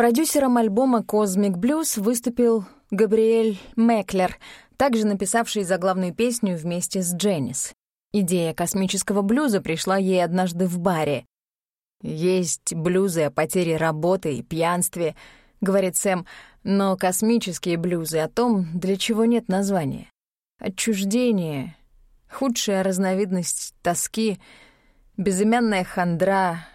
Продюсером альбома «Cosmic Blues» выступил Габриэль Меклер, также написавший заглавную песню вместе с Дженнис. Идея космического блюза пришла ей однажды в баре. «Есть блюзы о потере работы и пьянстве», — говорит Сэм, «но космические блюзы о том, для чего нет названия. Отчуждение, худшая разновидность тоски, безымянная хандра,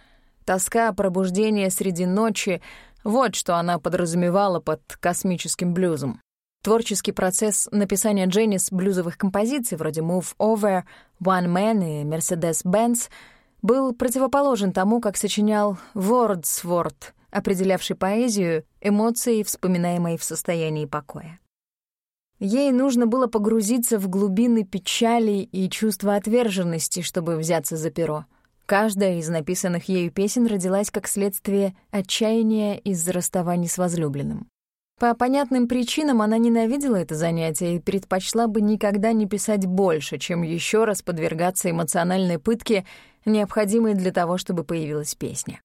тоска пробуждения среди ночи — вот что она подразумевала под космическим блюзом. Творческий процесс написания Дженнис блюзовых композиций вроде «Move Over», «One Man» и «Mercedes-Benz» был противоположен тому, как сочинял Вордсворт, определявший поэзию, эмоции, вспоминаемые в состоянии покоя. Ей нужно было погрузиться в глубины печали и чувства отверженности, чтобы взяться за перо. Каждая из написанных ею песен родилась как следствие отчаяния из-за расставаний с возлюбленным. По понятным причинам она ненавидела это занятие и предпочла бы никогда не писать больше, чем еще раз подвергаться эмоциональной пытке, необходимой для того, чтобы появилась песня.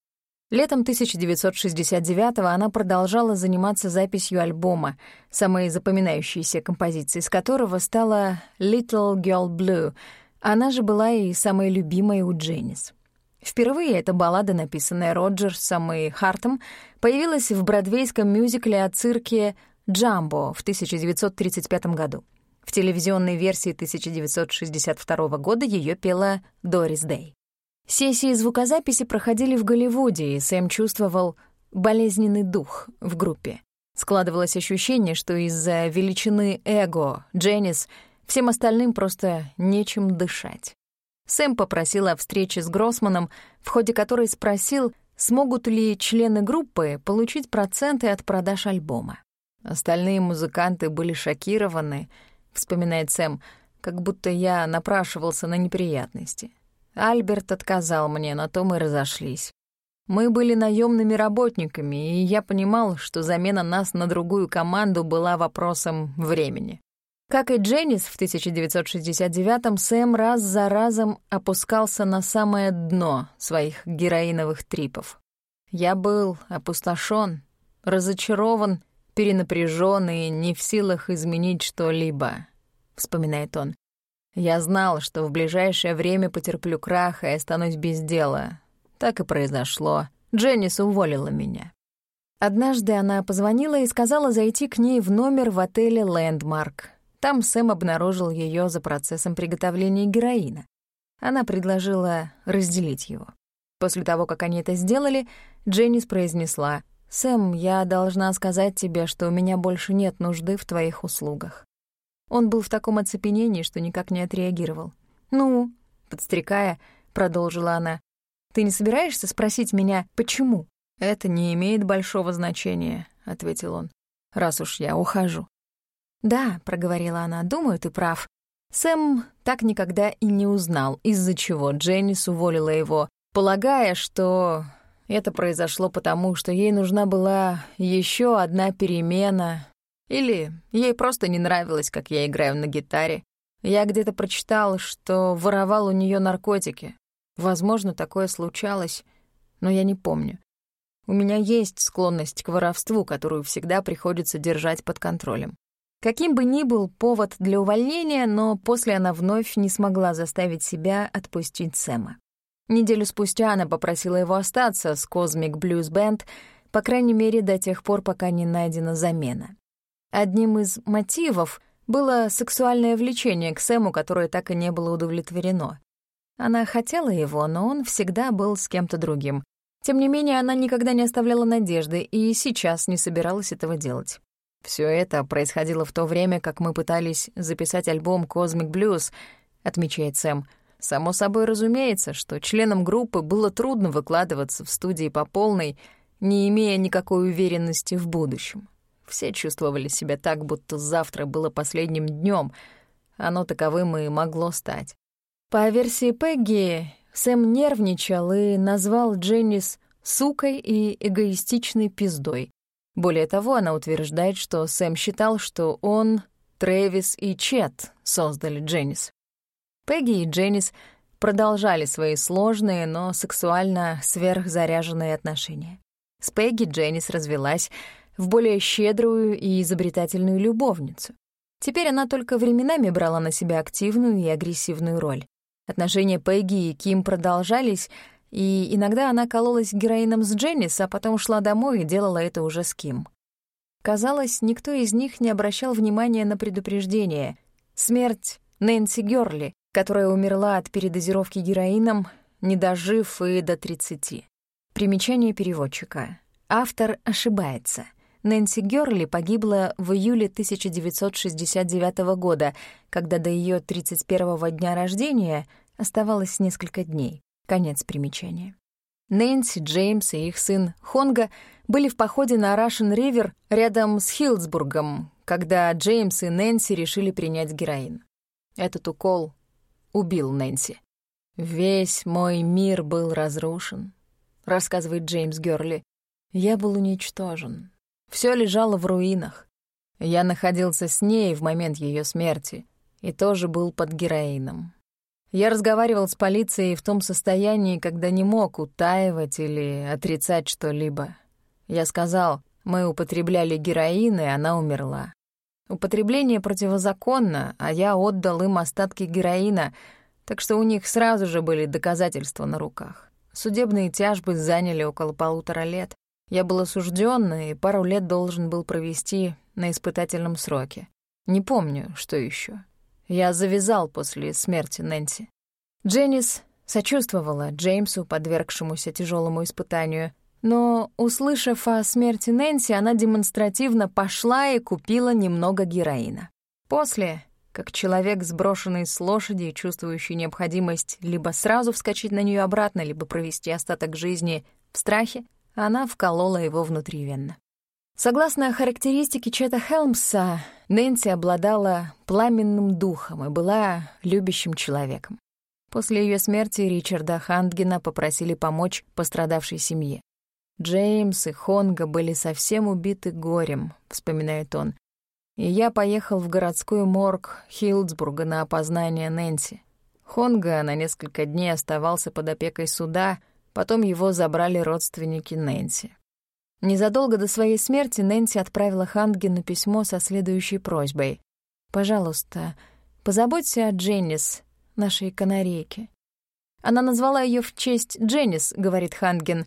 Летом 1969-го она продолжала заниматься записью альбома, самой запоминающейся композицией с которого стала «Little Girl Blue», она же была и самой любимой у Дженнис. Впервые эта баллада, написанная Роджерсом и Хартом, появилась в бродвейском мюзикле о цирке «Джамбо» в 1935 году. В телевизионной версии 1962 года ее пела Дорис Дэй. Сессии звукозаписи проходили в Голливуде, и Сэм чувствовал болезненный дух в группе. Складывалось ощущение, что из-за величины эго Дженнис всем остальным просто нечем дышать. Сэм попросил о встрече с Гроссманом, в ходе которой спросил, смогут ли члены группы получить проценты от продаж альбома. Остальные музыканты были шокированы, вспоминает Сэм, как будто я напрашивался на неприятности. Альберт отказал мне, на то мы разошлись. Мы были наемными работниками, и я понимал, что замена нас на другую команду была вопросом времени. Как и Дженнис в 1969-м, Сэм раз за разом опускался на самое дно своих героиновых трипов. Я был опустошен, разочарован, перенапряжен и не в силах изменить что-либо, вспоминает он. Я знал, что в ближайшее время потерплю крах и останусь без дела. Так и произошло. Дженнис уволила меня. Однажды она позвонила и сказала зайти к ней в номер в отеле «Лэндмарк». Там Сэм обнаружил ее за процессом приготовления героина. Она предложила разделить его. После того, как они это сделали, Дженнис произнесла, «Сэм, я должна сказать тебе, что у меня больше нет нужды в твоих услугах». Он был в таком оцепенении, что никак не отреагировал. «Ну», — подстрекая, продолжила она, «ты не собираешься спросить меня, почему?» «Это не имеет большого значения», — ответил он, «раз уж я ухожу». «Да», — проговорила она, — «думаю, ты прав». Сэм так никогда и не узнал, из-за чего Дженнис уволила его, полагая, что это произошло потому, что ей нужна была еще одна перемена, или ей просто не нравилось, как я играю на гитаре. Я где-то прочитал, что воровал у нее наркотики. Возможно, такое случалось, но я не помню. У меня есть склонность к воровству, которую всегда приходится держать под контролем. Каким бы ни был повод для увольнения, но после она вновь не смогла заставить себя отпустить Сэма. Неделю спустя она попросила его остаться с Cosmic Blues Band, по крайней мере, до тех пор, пока не найдена замена. Одним из мотивов было сексуальное влечение к Сэму, которое так и не было удовлетворено. Она хотела его, но он всегда был с кем-то другим. Тем не менее, она никогда не оставляла надежды и сейчас не собиралась этого делать. Все это происходило в то время, как мы пытались записать альбом Cosmic Blues, отмечает Сэм. Само собой разумеется, что членам группы было трудно выкладываться в студии по полной, не имея никакой уверенности в будущем. Все чувствовали себя так, будто завтра было последним днем, оно таковым и могло стать. По версии Пегги, Сэм нервничал и назвал Дженнис «сукой» и эгоистичной пиздой. Более того, она утверждает, что Сэм считал, что он, Трэвис и Чет создали Дженнис. Пегги и Дженнис продолжали свои сложные, но сексуально сверхзаряженные отношения. С Пегги Дженнис развелась в более щедрую и изобретательную любовницу. Теперь она только временами брала на себя активную и агрессивную роль. Отношения Пегги и Ким продолжались, и иногда она кололась героином с Дженнис, а потом шла домой и делала это уже с Ким. Казалось, никто из них не обращал внимания на предупреждение. Смерть Нэнси Гёрли, которая умерла от передозировки героином, не дожив и до 30. Примечание переводчика. Автор ошибается. Нэнси Гёрли погибла в июле 1969 года, когда до ее 31-го дня рождения оставалось несколько дней. Конец примечания. Нэнси, Джеймс и их сын Хонга были в походе на Рашен-Ривер рядом с Хилдсбургом, когда Джеймс и Нэнси решили принять героин. Этот укол убил Нэнси. «Весь мой мир был разрушен», — рассказывает Джеймс Гёрли. «Я был уничтожен. Все лежало в руинах. Я находился с ней в момент ее смерти и тоже был под героином. Я разговаривал с полицией в том состоянии, когда не мог утаивать или отрицать что-либо. Я сказал, мы употребляли героин, и она умерла. Употребление противозаконно, а я отдал им остатки героина, так что у них сразу же были доказательства на руках. Судебные тяжбы заняли около полутора лет. Я был осуждён и пару лет должен был провести на испытательном сроке. Не помню, что еще. Я завязал после смерти Нэнси. Дженнис сочувствовала Джеймсу, подвергшемуся тяжелому испытанию, но, услышав о смерти Нэнси, она демонстративно пошла и купила немного героина. После, как человек, сброшенный с лошади и чувствующий необходимость либо сразу вскочить на нее обратно, либо провести остаток жизни в страхе, она вколола его внутривенно. Согласно характеристике Чета Хелмса, Нэнси обладала пламенным духом и была любящим человеком. После ее смерти Ричарда Хандгена попросили помочь пострадавшей семье. Джеймс и Хонга были совсем убиты горем, вспоминает он. И я поехал в городской морг Хилдсбурга на опознание Нэнси. Хонга на несколько дней оставался под опекой суда, потом его забрали родственники Нэнси. Незадолго до своей смерти Нэнси отправила Хангену письмо со следующей просьбой. «Пожалуйста, позаботься о Дженнис, нашей канарейке». Она назвала ее в честь Дженнис, говорит Ханген,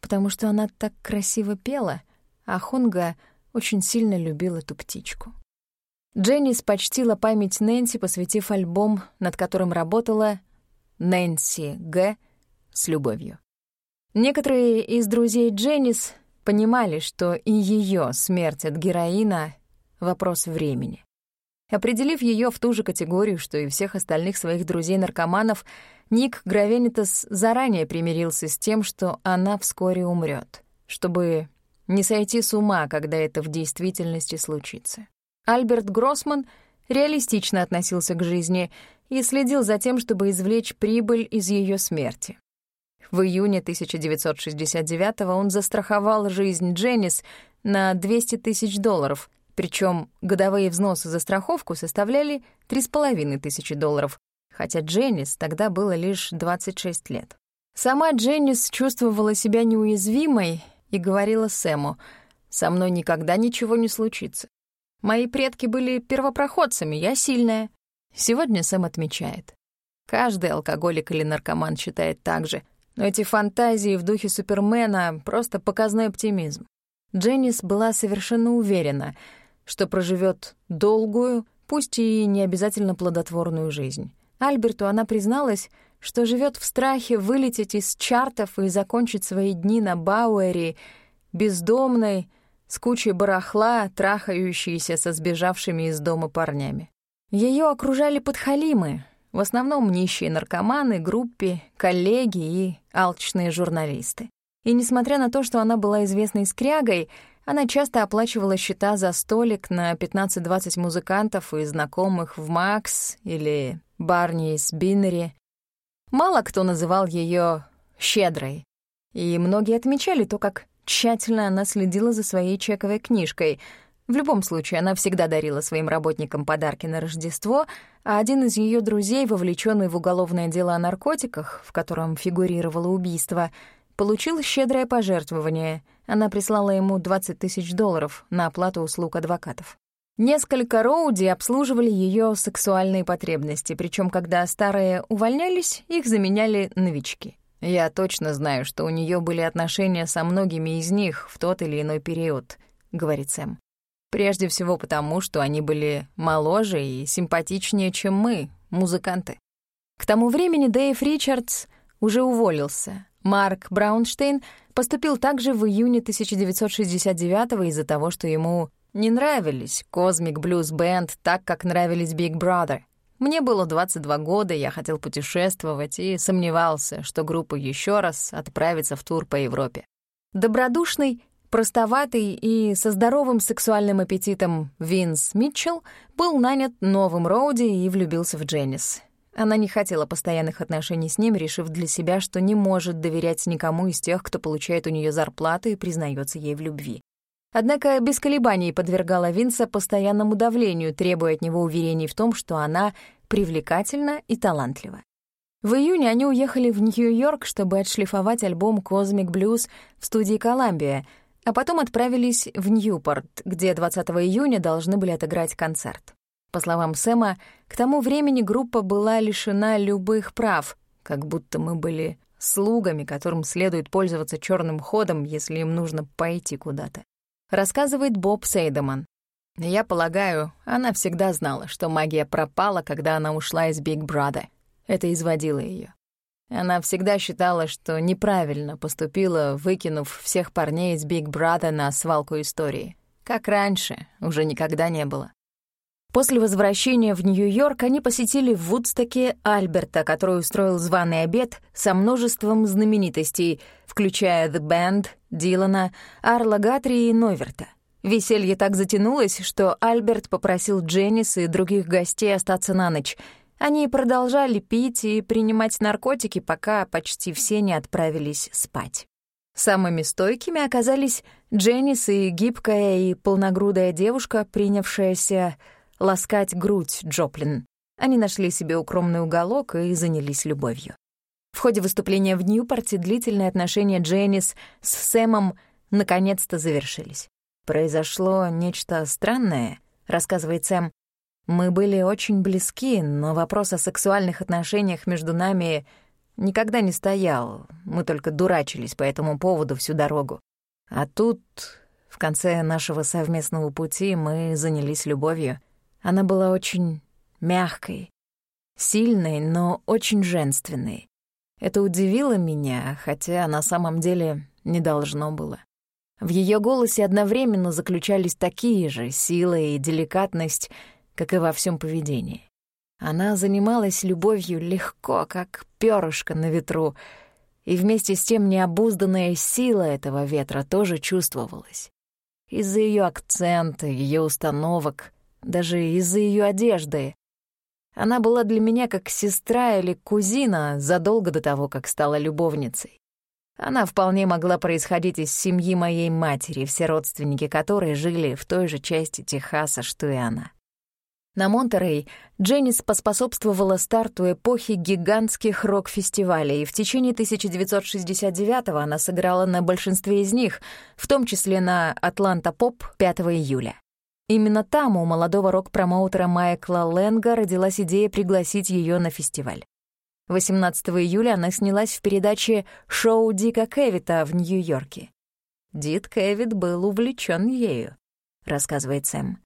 потому что она так красиво пела, а Хунга очень сильно любил эту птичку. Дженнис почтила память Нэнси, посвятив альбом, над которым работала Нэнси Г. с любовью. Некоторые из друзей Дженнис понимали, что и ее смерть от героина — вопрос времени. Определив ее в ту же категорию, что и всех остальных своих друзей-наркоманов, Ник Гравенитас заранее примирился с тем, что она вскоре умрет, чтобы не сойти с ума, когда это в действительности случится. Альберт Гроссман реалистично относился к жизни и следил за тем, чтобы извлечь прибыль из ее смерти. В июне 1969 он застраховал жизнь Дженнис на 200 тысяч долларов, причем годовые взносы за страховку составляли 3,5 тысячи долларов, хотя Дженнис тогда было лишь 26 лет. Сама Дженнис чувствовала себя неуязвимой и говорила Сэму, «Со мной никогда ничего не случится. Мои предки были первопроходцами, я сильная». Сегодня Сэм отмечает. Каждый алкоголик или наркоман считает так же, но эти фантазии в духе Супермена — просто показной оптимизм. Дженнис была совершенно уверена, что проживет долгую, пусть и не обязательно плодотворную жизнь. Альберту она призналась, что живет в страхе вылететь из чартов и закончить свои дни на Бауэре, бездомной, с кучей барахла, трахающейся со сбежавшими из дома парнями. Ее окружали подхалимы, в основном нищие наркоманы, группе, коллеги и алчные журналисты. И несмотря на то, что она была известной скрягой, она часто оплачивала счета за столик на 15-20 музыкантов и знакомых в «Макс» или «Барни» из «Биннери». Мало кто называл ее «щедрой», и многие отмечали то, как тщательно она следила за своей чековой книжкой — в любом случае, она всегда дарила своим работникам подарки на Рождество, а один из ее друзей, вовлеченный в уголовное дело о наркотиках, в котором фигурировало убийство, получил щедрое пожертвование, Она прислала ему 20 тысяч долларов на оплату услуг адвокатов. Несколько Роуди обслуживали ее сексуальные потребности, причем когда старые увольнялись, их заменяли новички. Я точно знаю, что у нее были отношения со многими из них в тот или иной период, говорит Сэм. Прежде всего потому, что они были моложе и симпатичнее, чем мы, музыканты. К тому времени Дэйв Ричардс уже уволился. Марк Браунштейн поступил также в июне 1969 из-за того, что ему не нравились Cosmic Blues Band так, как нравились Big Brother. Мне было 22 года, я хотел путешествовать и сомневался, что группа еще раз отправится в тур по Европе. Добродушный, простоватый и со здоровым сексуальным аппетитом Винс Митчелл был нанят новым Роуди и влюбился в Дженнис. Она не хотела постоянных отношений с ним, решив для себя, что не может доверять никому из тех, кто получает у нее зарплату и признается ей в любви. Однако без колебаний подвергала Винса постоянному давлению, требуя от него уверений в том, что она привлекательна и талантлива. В июне они уехали в Нью-Йорк, чтобы отшлифовать альбом «Cosmic Blues» в студии «Коламбия», а потом отправились в Ньюпорт, где 20 июня должны были отыграть концерт. По словам Сэма, к тому времени группа была лишена любых прав, как будто мы были слугами, которым следует пользоваться черным ходом, если им нужно пойти куда-то рассказывает Боб Сейдеман. Я полагаю, она всегда знала, что магия пропала, когда она ушла из Биг Брада. Это изводило ее. Она всегда считала, что неправильно поступила, выкинув всех парней из Биг Брада на свалку истории. Как раньше, уже никогда не было. После возвращения в Нью-Йорк они посетили в Вудстоке Альберта, который устроил званый обед со множеством знаменитостей, включая The Band, Дилана, Арла Гатри и Новерта. Веселье так затянулось, что Альберт попросил Дженнис и других гостей остаться на ночь. Они продолжали пить и принимать наркотики, пока почти все не отправились спать. Самыми стойкими оказались Дженнис и гибкая и полногрудая девушка, принявшаяся ласкать грудь Джоплин. Они нашли себе укромный уголок и занялись любовью. В ходе выступления в Ньюпорте длительные отношения Дженнис с Сэмом наконец-то завершились. «Произошло нечто странное», — рассказывает Сэм. «Мы были очень близки, но вопрос о сексуальных отношениях между нами никогда не стоял. Мы только дурачились по этому поводу всю дорогу. А тут, в конце нашего совместного пути, мы занялись любовью. Она была очень мягкой, сильной, но очень женственной. Это удивило меня, хотя на самом деле не должно было. В ее голосе одновременно заключались такие же сила и деликатность, как и во всем поведении. Она занималась любовью легко, как перышко на ветру, и вместе с тем необузданная сила этого ветра тоже чувствовалась. Из-за ее акцента, ее установок, даже из-за ее одежды. Она была для меня как сестра или кузина задолго до того, как стала любовницей. Она вполне могла происходить из семьи моей матери, все родственники которой жили в той же части Техаса, что и она. На Монтерей Дженнис поспособствовала старту эпохи гигантских рок-фестивалей, и в течение 1969-го она сыграла на большинстве из них, в том числе на «Атланта Поп» 5 июля. Именно там у молодого рок-промоутера Майкла Лэнга родилась идея пригласить ее на фестиваль. 18 июля она снялась в передаче «Шоу Дика Кевита» в Нью-Йорке. Дит Кевит был увлечен ею, рассказывает Сэм.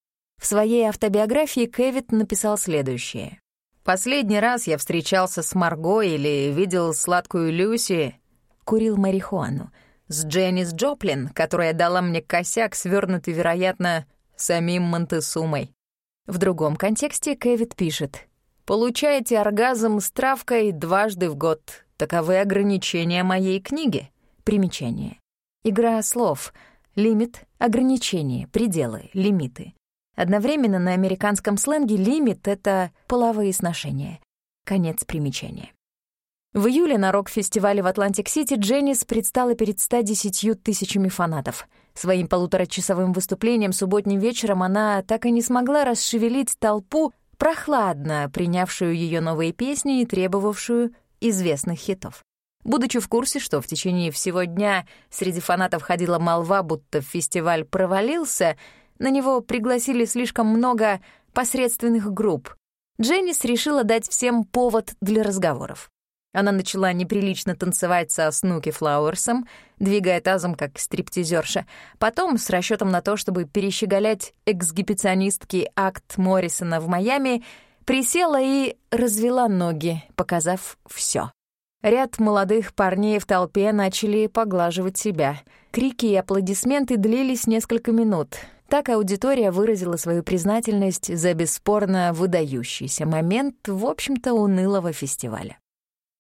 В своей автобиографии Кевит написал следующее. «Последний раз я встречался с Марго или видел сладкую Люси, курил марихуану, с Дженнис Джоплин, которая дала мне косяк, свернутый, вероятно, самим Монтесумой. В другом контексте Кевит пишет «Получаете оргазм с травкой дважды в год. Таковы ограничения моей книги». Примечание. Игра слов. Лимит, ограничение, пределы, лимиты. Одновременно на американском сленге лимит — это половые сношения. Конец примечания. В июле на рок-фестивале в Атлантик-Сити Дженнис предстала перед 110 тысячами фанатов. Своим полуторачасовым выступлением субботним вечером она так и не смогла расшевелить толпу, прохладно принявшую ее новые песни и требовавшую известных хитов. Будучи в курсе, что в течение всего дня среди фанатов ходила молва, будто фестиваль провалился, на него пригласили слишком много посредственных групп. Дженнис решила дать всем повод для разговоров. Она начала неприлично танцевать со Снуки Флауэрсом, двигая тазом, как стриптизерша. Потом, с расчетом на то, чтобы перещеголять эксгибиционистский акт Моррисона в Майами, присела и развела ноги, показав все. Ряд молодых парней в толпе начали поглаживать себя. Крики и аплодисменты длились несколько минут. Так аудитория выразила свою признательность за бесспорно выдающийся момент, в общем-то, унылого фестиваля.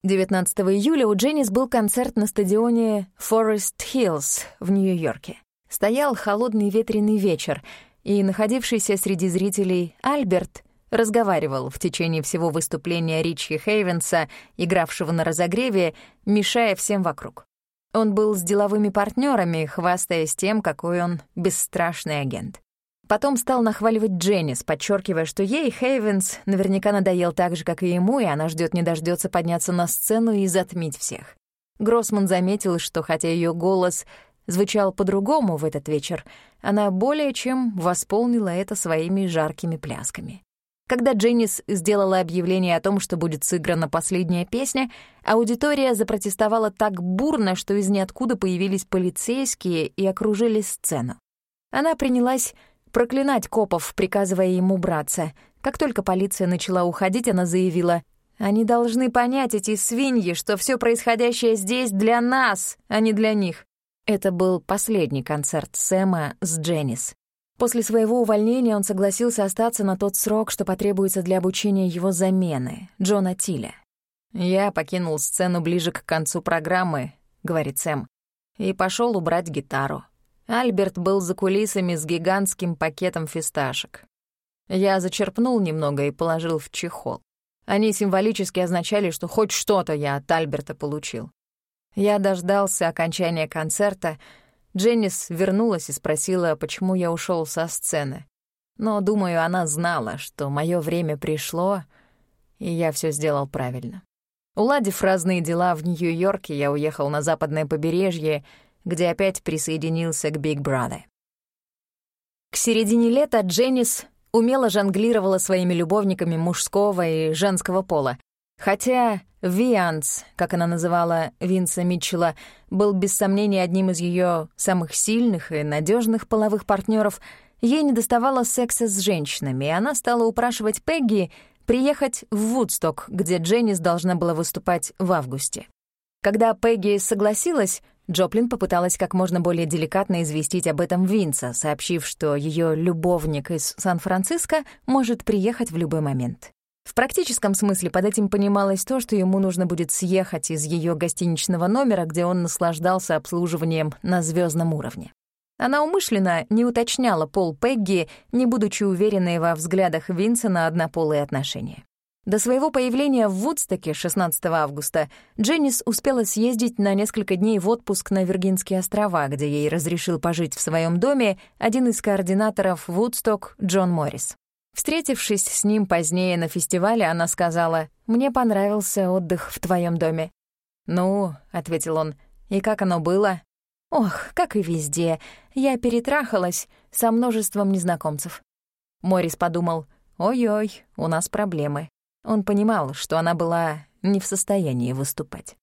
19 июля у Дженнис был концерт на стадионе Forest Hills в Нью-Йорке. Стоял холодный ветреный вечер, и находившийся среди зрителей Альберт разговаривал в течение всего выступления Ричи Хейвенса, игравшего на разогреве, мешая всем вокруг. Он был с деловыми партнерами, хвастаясь тем, какой он бесстрашный агент. Потом стал нахваливать Дженнис, подчеркивая, что ей Хейвенс наверняка надоел так же, как и ему, и она ждет не дождется подняться на сцену и затмить всех. Гроссман заметил, что хотя ее голос звучал по-другому в этот вечер, она более чем восполнила это своими жаркими плясками. Когда Дженнис сделала объявление о том, что будет сыграна последняя песня, аудитория запротестовала так бурно, что из ниоткуда появились полицейские и окружили сцену. Она принялась проклинать копов, приказывая ему браться. Как только полиция начала уходить, она заявила, «Они должны понять, эти свиньи, что все происходящее здесь для нас, а не для них». Это был последний концерт Сэма с Дженнис. После своего увольнения он согласился остаться на тот срок, что потребуется для обучения его замены, Джона Тиля. «Я покинул сцену ближе к концу программы», — говорит Сэм, «и пошел убрать гитару. Альберт был за кулисами с гигантским пакетом фисташек. Я зачерпнул немного и положил в чехол. Они символически означали, что хоть что-то я от Альберта получил. Я дождался окончания концерта. Дженнис вернулась и спросила, почему я ушел со сцены. Но, думаю, она знала, что мое время пришло, и я все сделал правильно. Уладив разные дела в Нью-Йорке, я уехал на западное побережье — где опять присоединился к Big Brother. К середине лета Дженнис умело жонглировала своими любовниками мужского и женского пола, хотя Вианс, как она называла Винса Митчелла, был без сомнения одним из ее самых сильных и надежных половых партнеров, ей не доставало секса с женщинами, и она стала упрашивать Пегги приехать в Вудсток, где Дженнис должна была выступать в августе. Когда Пегги согласилась, Джоплин попыталась как можно более деликатно известить об этом Винца, сообщив, что ее любовник из Сан-Франциско может приехать в любой момент. В практическом смысле под этим понималось то, что ему нужно будет съехать из ее гостиничного номера, где он наслаждался обслуживанием на звездном уровне. Она умышленно не уточняла пол Пегги, не будучи уверенной во взглядах Винца на однополые отношения. До своего появления в Вудстоке 16 августа Дженнис успела съездить на несколько дней в отпуск на Виргинские острова, где ей разрешил пожить в своем доме один из координаторов Вудсток Джон Моррис. Встретившись с ним позднее на фестивале, она сказала, «Мне понравился отдых в твоем доме». «Ну», — ответил он, — «и как оно было?» «Ох, как и везде. Я перетрахалась со множеством незнакомцев». Моррис подумал, «Ой-ой, у нас проблемы». Он понимал, что она была не в состоянии выступать.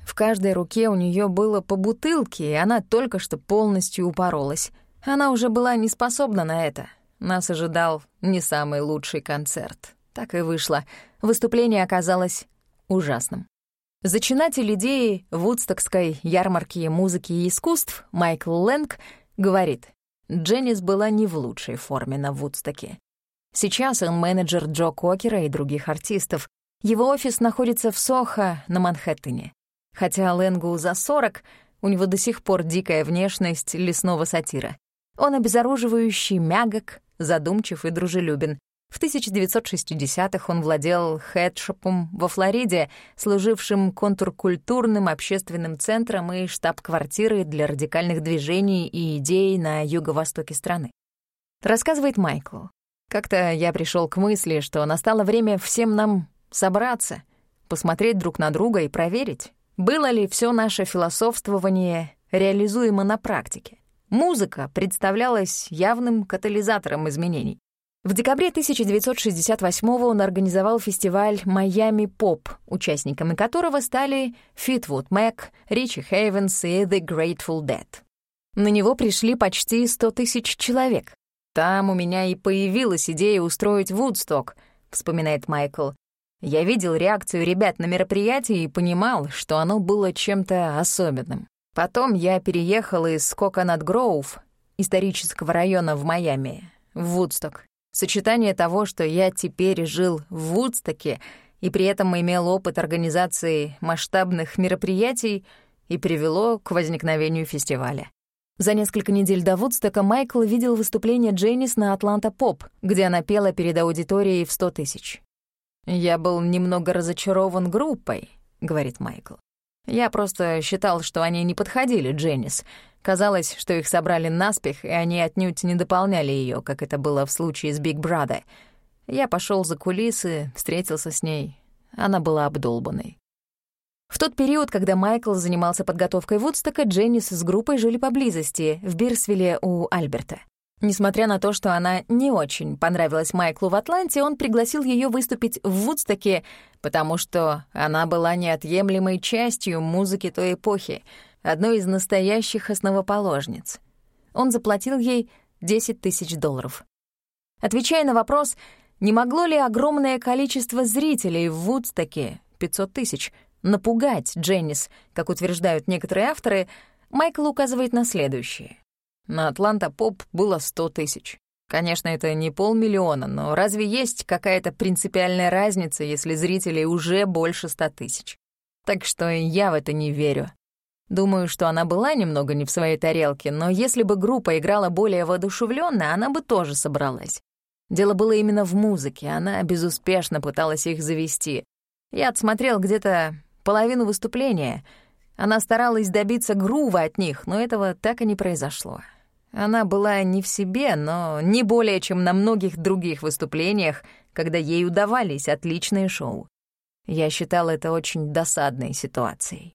В каждой руке у нее было по бутылке, и она только что полностью упоролась. Она уже была не способна на это. Нас ожидал не самый лучший концерт. Так и вышло. Выступление оказалось ужасным. Зачинатель идеи Вудстокской ярмарки музыки и искусств Майкл Лэнг говорит, Дженнис была не в лучшей форме на Вудстоке. Сейчас он менеджер Джо Кокера и других артистов. Его офис находится в Сохо на Манхэттене. Хотя Лэнгу за 40, у него до сих пор дикая внешность лесного сатира. Он обезоруживающий мягок, задумчив и дружелюбен. В 1960-х он владел хедшопом во Флориде, служившим контркультурным общественным центром и штаб-квартирой для радикальных движений и идей на юго-востоке страны. Рассказывает Майкл. Как-то я пришел к мысли, что настало время всем нам собраться, посмотреть друг на друга и проверить, Было ли все наше философствование реализуемо на практике? Музыка представлялась явным катализатором изменений. В декабре 1968 он организовал фестиваль «Майами Поп», участниками которого стали Фитвуд Мэк, Ричи Хейвенс и The Grateful Dead. На него пришли почти 100 тысяч человек. «Там у меня и появилась идея устроить Вудсток», — вспоминает Майкл. «Я видел реакцию ребят на мероприятии и понимал, что оно было чем-то особенным. Потом я переехал из Коконат Гроув, исторического района в Майами, в Вудсток. Сочетание того, что я теперь жил в Вудстоке и при этом имел опыт организации масштабных мероприятий и привело к возникновению фестиваля. За несколько недель до Вудстока Майкл видел выступление Дженнис на Атланта Поп, где она пела перед аудиторией в 100 тысяч. «Я был немного разочарован группой», — говорит Майкл. «Я просто считал, что они не подходили Дженнис, Казалось, что их собрали наспех, и они отнюдь не дополняли ее, как это было в случае с Биг Брада. Я пошел за кулисы, встретился с ней. Она была обдолбанной. В тот период, когда Майкл занимался подготовкой Вудстока, Дженнис с группой жили поблизости, в Бирсвилле у Альберта. Несмотря на то, что она не очень понравилась Майклу в Атланте, он пригласил ее выступить в Вудстоке, потому что она была неотъемлемой частью музыки той эпохи — одной из настоящих основоположниц. Он заплатил ей 10 тысяч долларов. Отвечая на вопрос, не могло ли огромное количество зрителей в Вудстоке, 500 тысяч, напугать Дженнис, как утверждают некоторые авторы, Майкл указывает на следующее. На Атланта Поп было 100 тысяч. Конечно, это не полмиллиона, но разве есть какая-то принципиальная разница, если зрителей уже больше 100 тысяч? Так что я в это не верю. Думаю, что она была немного не в своей тарелке, но если бы группа играла более воодушевленно, она бы тоже собралась. Дело было именно в музыке, она безуспешно пыталась их завести. Я отсмотрел где-то половину выступления. Она старалась добиться грува от них, но этого так и не произошло. Она была не в себе, но не более, чем на многих других выступлениях, когда ей удавались отличные шоу. Я считал это очень досадной ситуацией.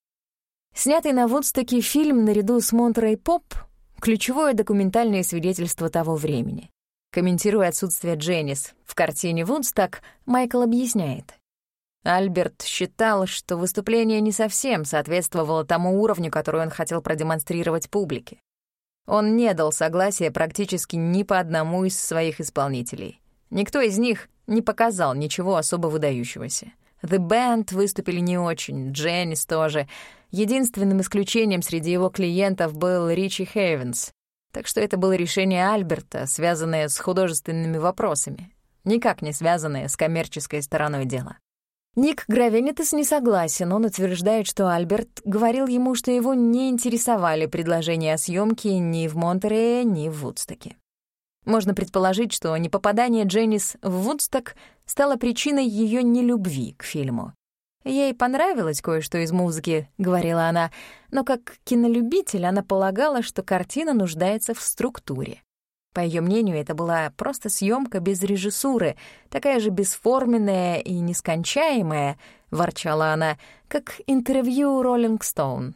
Снятый на Вудстоке фильм наряду с Монтрей Поп — ключевое документальное свидетельство того времени. Комментируя отсутствие Дженнис в картине «Вудсток», Майкл объясняет. Альберт считал, что выступление не совсем соответствовало тому уровню, который он хотел продемонстрировать публике. Он не дал согласия практически ни по одному из своих исполнителей. Никто из них не показал ничего особо выдающегося. The Band выступили не очень, Дженнис тоже. Единственным исключением среди его клиентов был Ричи Хейвенс. Так что это было решение Альберта, связанное с художественными вопросами, никак не связанное с коммерческой стороной дела. Ник Гравенитес не согласен, он утверждает, что Альберт говорил ему, что его не интересовали предложения о съемке ни в Монтерее, ни в Вудстоке. Можно предположить, что непопадание Дженнис в Вудсток стало причиной ее нелюбви к фильму. Ей понравилось кое-что из музыки, говорила она, но как кинолюбитель она полагала, что картина нуждается в структуре. По ее мнению, это была просто съемка без режиссуры, такая же бесформенная и нескончаемая, ворчала она, как интервью «Роллинг Стоун».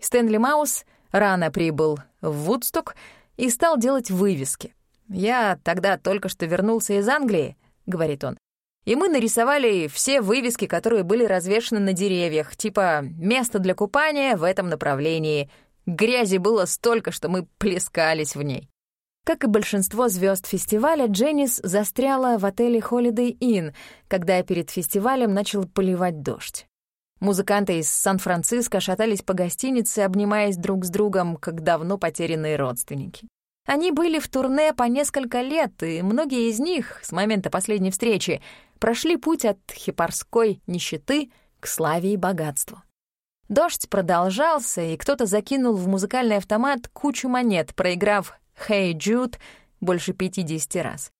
Стэнли Маус рано прибыл в Вудсток и стал делать вывески. «Я тогда только что вернулся из Англии», — говорит он, «и мы нарисовали все вывески, которые были развешаны на деревьях, типа «место для купания в этом направлении». Грязи было столько, что мы плескались в ней». Как и большинство звезд фестиваля, Дженнис застряла в отеле Holiday Inn, когда перед фестивалем начал поливать дождь. Музыканты из Сан-Франциско шатались по гостинице, обнимаясь друг с другом, как давно потерянные родственники. Они были в турне по несколько лет, и многие из них, с момента последней встречи, прошли путь от хипарской нищеты к славе и богатству. Дождь продолжался, и кто-то закинул в музыкальный автомат кучу монет, проиграв «Hey Jude» больше 50 раз.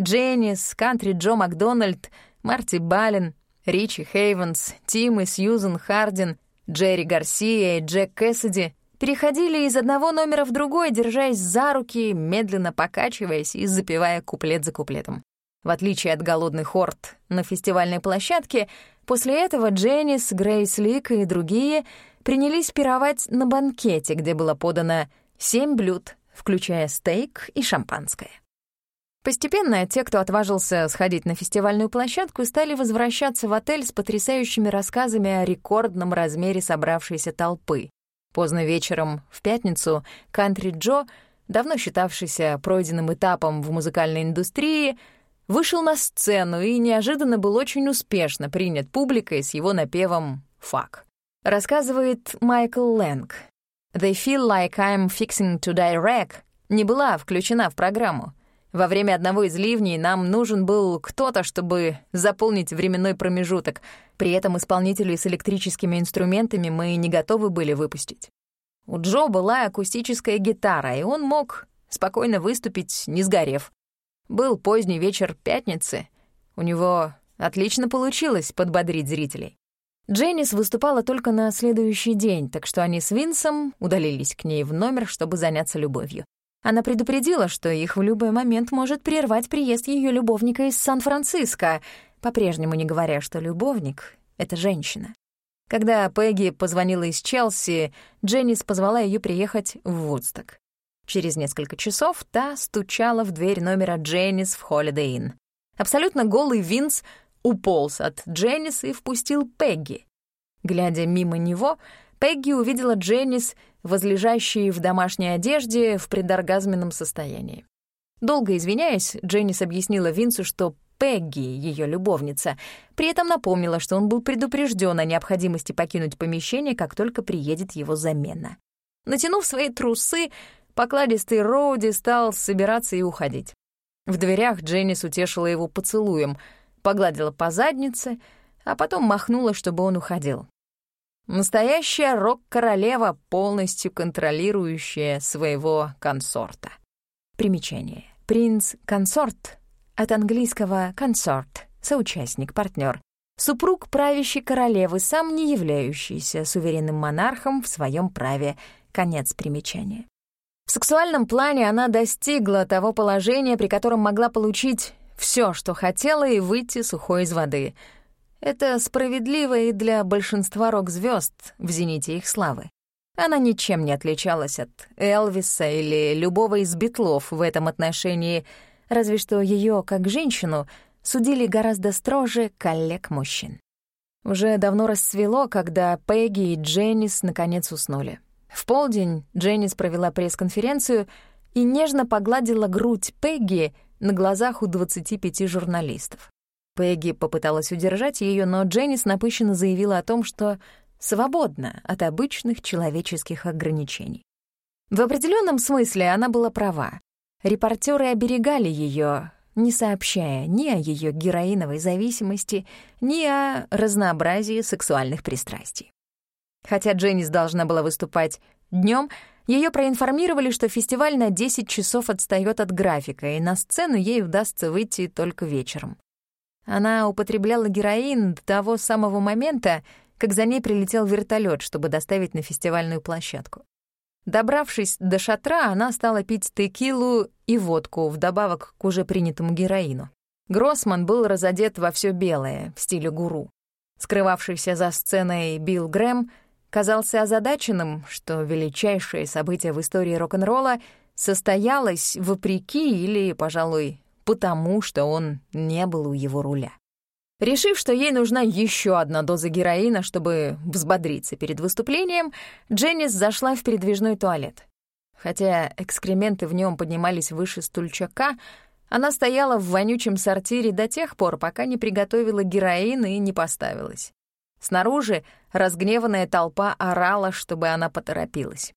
Дженнис, Кантри Джо Макдональд, Марти Баллен, Ричи Хейвенс, Тим и Сьюзен Хардин, Джерри Гарсия и Джек Кэссиди переходили из одного номера в другой, держась за руки, медленно покачиваясь и запевая куплет за куплетом. В отличие от голодных орд на фестивальной площадке, после этого Дженнис, Грейс Лик и другие принялись пировать на банкете, где было подано семь блюд, включая стейк и шампанское. Постепенно те, кто отважился сходить на фестивальную площадку, стали возвращаться в отель с потрясающими рассказами о рекордном размере собравшейся толпы. Поздно вечером в пятницу Кантри Джо, давно считавшийся пройденным этапом в музыкальной индустрии, вышел на сцену и неожиданно был очень успешно принят публикой с его напевом «Фак». Рассказывает Майкл Лэнг. «They feel like I'm fixing to direct» не была включена в программу. Во время одного из ливней нам нужен был кто-то, чтобы заполнить временной промежуток. При этом исполнителей с электрическими инструментами мы не готовы были выпустить. У Джо была акустическая гитара, и он мог спокойно выступить, не сгорев. Был поздний вечер пятницы. У него отлично получилось подбодрить зрителей. Дженнис выступала только на следующий день, так что они с Винсом удалились к ней в номер, чтобы заняться любовью. Она предупредила, что их в любой момент может прервать приезд ее любовника из Сан-Франциско, по-прежнему не говоря, что любовник — это женщина. Когда Пегги позвонила из Челси, Дженнис позвала ее приехать в Вудсток. Через несколько часов та стучала в дверь номера Дженнис в Inn. Абсолютно голый Винс уполз от Дженнис и впустил Пегги. Глядя мимо него, Пегги увидела Дженнис, возлежащей в домашней одежде в предоргазменном состоянии. Долго извиняясь, Дженнис объяснила Винсу, что Пегги — ее любовница, при этом напомнила, что он был предупрежден о необходимости покинуть помещение, как только приедет его замена. Натянув свои трусы, покладистый Роуди стал собираться и уходить. В дверях Дженнис утешила его поцелуем, погладила по заднице, а потом махнула, чтобы он уходил. Настоящая рок-королева, полностью контролирующая своего консорта. Примечание. Принц-консорт от английского «консорт» — соучастник, партнер. Супруг правящей королевы, сам не являющийся суверенным монархом в своем праве. Конец примечания. В сексуальном плане она достигла того положения, при котором могла получить все, что хотела, и выйти сухой из воды — это справедливо и для большинства рок-звезд в зените их славы. Она ничем не отличалась от Элвиса или любого из битлов в этом отношении, разве что ее, как женщину, судили гораздо строже коллег-мужчин. Уже давно расцвело, когда Пегги и Дженнис наконец уснули. В полдень Дженнис провела пресс-конференцию и нежно погладила грудь Пегги на глазах у 25 журналистов. Пегги попыталась удержать ее, но Дженнис напыщенно заявила о том, что свободна от обычных человеческих ограничений. В определенном смысле она была права. Репортеры оберегали ее, не сообщая ни о ее героиновой зависимости, ни о разнообразии сексуальных пристрастий. Хотя Дженнис должна была выступать днем, ее проинформировали, что фестиваль на 10 часов отстает от графика, и на сцену ей удастся выйти только вечером. Она употребляла героин до того самого момента, как за ней прилетел вертолет, чтобы доставить на фестивальную площадку. Добравшись до шатра, она стала пить текилу и водку, вдобавок к уже принятому героину. Гроссман был разодет во все белое, в стиле гуру. Скрывавшийся за сценой Билл Грэм казался озадаченным, что величайшее событие в истории рок-н-ролла состоялось вопреки или, пожалуй, потому что он не был у его руля. Решив, что ей нужна еще одна доза героина, чтобы взбодриться перед выступлением, Дженнис зашла в передвижной туалет. Хотя экскременты в нем поднимались выше стульчака, она стояла в вонючем сортире до тех пор, пока не приготовила героин и не поставилась. Снаружи разгневанная толпа орала, чтобы она поторопилась.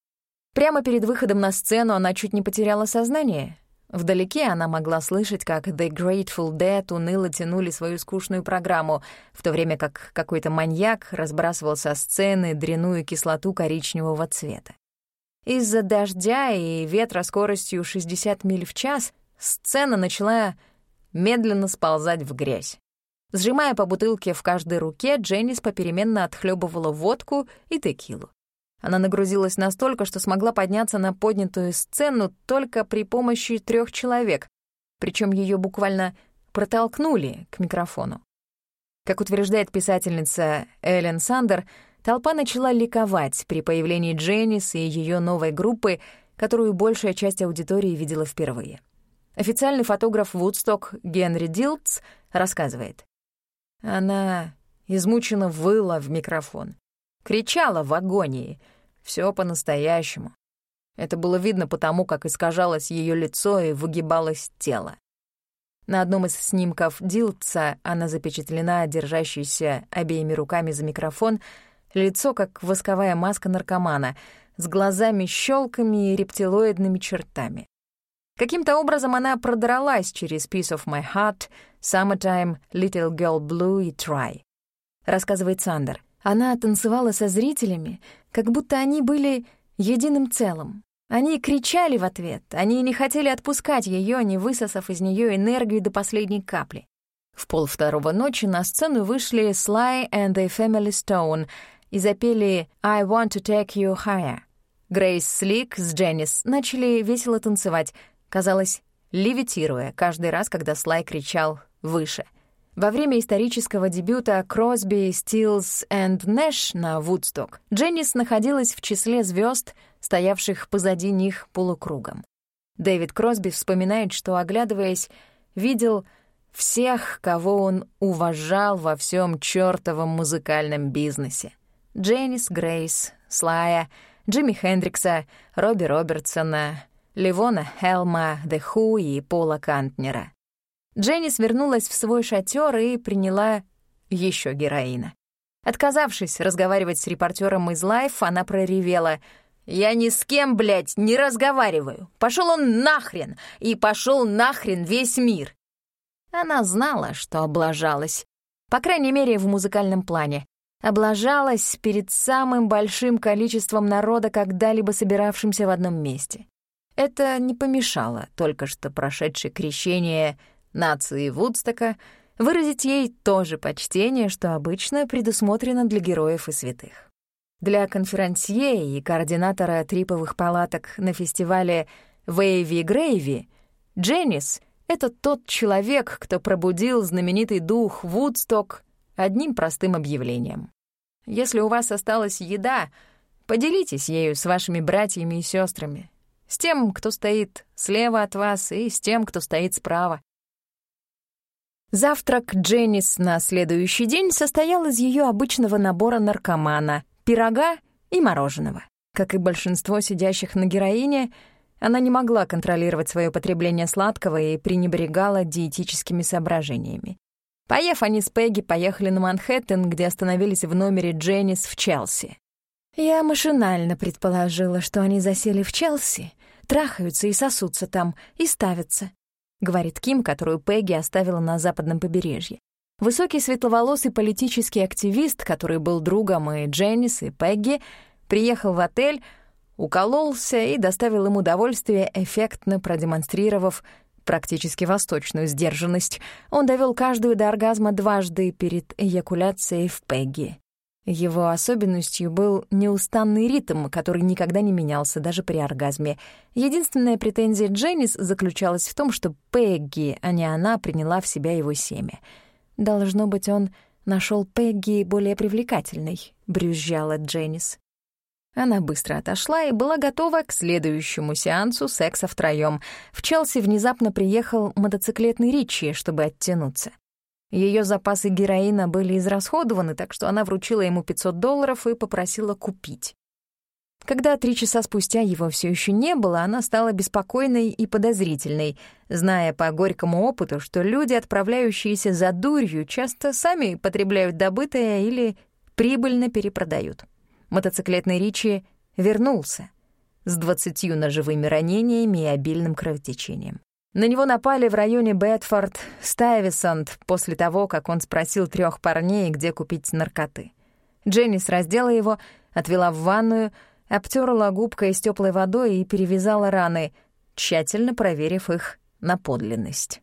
Прямо перед выходом на сцену она чуть не потеряла сознание, Вдалеке она могла слышать, как The Grateful Dead уныло тянули свою скучную программу, в то время как какой-то маньяк разбрасывал со сцены дряную кислоту коричневого цвета. Из-за дождя и ветра скоростью 60 миль в час сцена начала медленно сползать в грязь. Сжимая по бутылке в каждой руке, Дженнис попеременно отхлебывала водку и текилу. Она нагрузилась настолько, что смогла подняться на поднятую сцену только при помощи трех человек, причем ее буквально протолкнули к микрофону. Как утверждает писательница Эллен Сандер, толпа начала ликовать при появлении Дженнис и ее новой группы, которую большая часть аудитории видела впервые. Официальный фотограф Вудсток Генри Дилтс рассказывает. Она измученно выла в микрофон, кричала в агонии. Все по-настоящему. Это было видно потому, как искажалось ее лицо и выгибалось тело. На одном из снимков Дилтса она запечатлена, держащейся обеими руками за микрофон, лицо как восковая маска наркомана, с глазами-щелками и рептилоидными чертами. Каким-то образом она продралась через «Piece of My Heart», «Summertime», «Little Girl Blue» и «Try». Рассказывает Сандер. Она танцевала со зрителями, как будто они были единым целым. Они кричали в ответ, они не хотели отпускать ее, не высосав из нее энергию до последней капли. В полвторого ночи на сцену вышли Sly and the Family Stone и запели «I want to take you higher». Грейс Слик с Дженнис начали весело танцевать, казалось, левитируя каждый раз, когда Слай кричал «выше». Во время исторического дебюта Кросби, Стилс и Нэш на Вудсток Дженнис находилась в числе звезд, стоявших позади них полукругом. Дэвид Кросби вспоминает, что, оглядываясь, видел всех, кого он уважал во всем чёртовом музыкальном бизнесе. Дженнис Грейс, Слая, Джимми Хендрикса, Робби Робертсона, Ливона Хелма, The Who и Пола Кантнера. Дженнис вернулась в свой шатер и приняла еще героина. Отказавшись разговаривать с репортером из Life, она проревела «Я ни с кем, блядь, не разговариваю. Пошел он нахрен, и пошел нахрен весь мир». Она знала, что облажалась. По крайней мере, в музыкальном плане. Облажалась перед самым большим количеством народа, когда-либо собиравшимся в одном месте. Это не помешало только что прошедшее крещение — нации Вудстока, выразить ей то же почтение, что обычно предусмотрено для героев и святых. Для конферансье и координатора триповых палаток на фестивале «Вейви Грейви» Дженнис — это тот человек, кто пробудил знаменитый дух Вудсток одним простым объявлением. Если у вас осталась еда, поделитесь ею с вашими братьями и сестрами, с тем, кто стоит слева от вас, и с тем, кто стоит справа. Завтрак Дженнис на следующий день состоял из ее обычного набора наркомана, пирога и мороженого. Как и большинство сидящих на героине, она не могла контролировать свое потребление сладкого и пренебрегала диетическими соображениями. Поев, они с Пегги поехали на Манхэттен, где остановились в номере Дженнис в Челси. Я машинально предположила, что они засели в Челси, трахаются и сосутся там, и ставятся. — говорит Ким, которую Пегги оставила на западном побережье. Высокий светловолосый политический активист, который был другом и Дженнис, и Пегги, приехал в отель, укололся и доставил им удовольствие, эффектно продемонстрировав практически восточную сдержанность. Он довел каждую до оргазма дважды перед эякуляцией в Пегги. Его особенностью был неустанный ритм, который никогда не менялся даже при оргазме. Единственная претензия Дженнис заключалась в том, что Пегги, а не она, приняла в себя его семя. «Должно быть, он нашел Пегги более привлекательной», — брюзжала Дженнис. Она быстро отошла и была готова к следующему сеансу секса втроём. В Челси внезапно приехал мотоциклетный Ричи, чтобы оттянуться. Ее запасы героина были израсходованы, так что она вручила ему 500 долларов и попросила купить. Когда три часа спустя его все еще не было, она стала беспокойной и подозрительной, зная по горькому опыту, что люди, отправляющиеся за дурью, часто сами потребляют добытое или прибыльно перепродают. Мотоциклетный Ричи вернулся с двадцатью ножевыми ранениями и обильным кровотечением. На него напали в районе Бетфорд Стайвисонт после того, как он спросил трех парней, где купить наркоты. Дженнис раздела его, отвела в ванную, обтерла губкой с теплой водой и перевязала раны, тщательно проверив их на подлинность.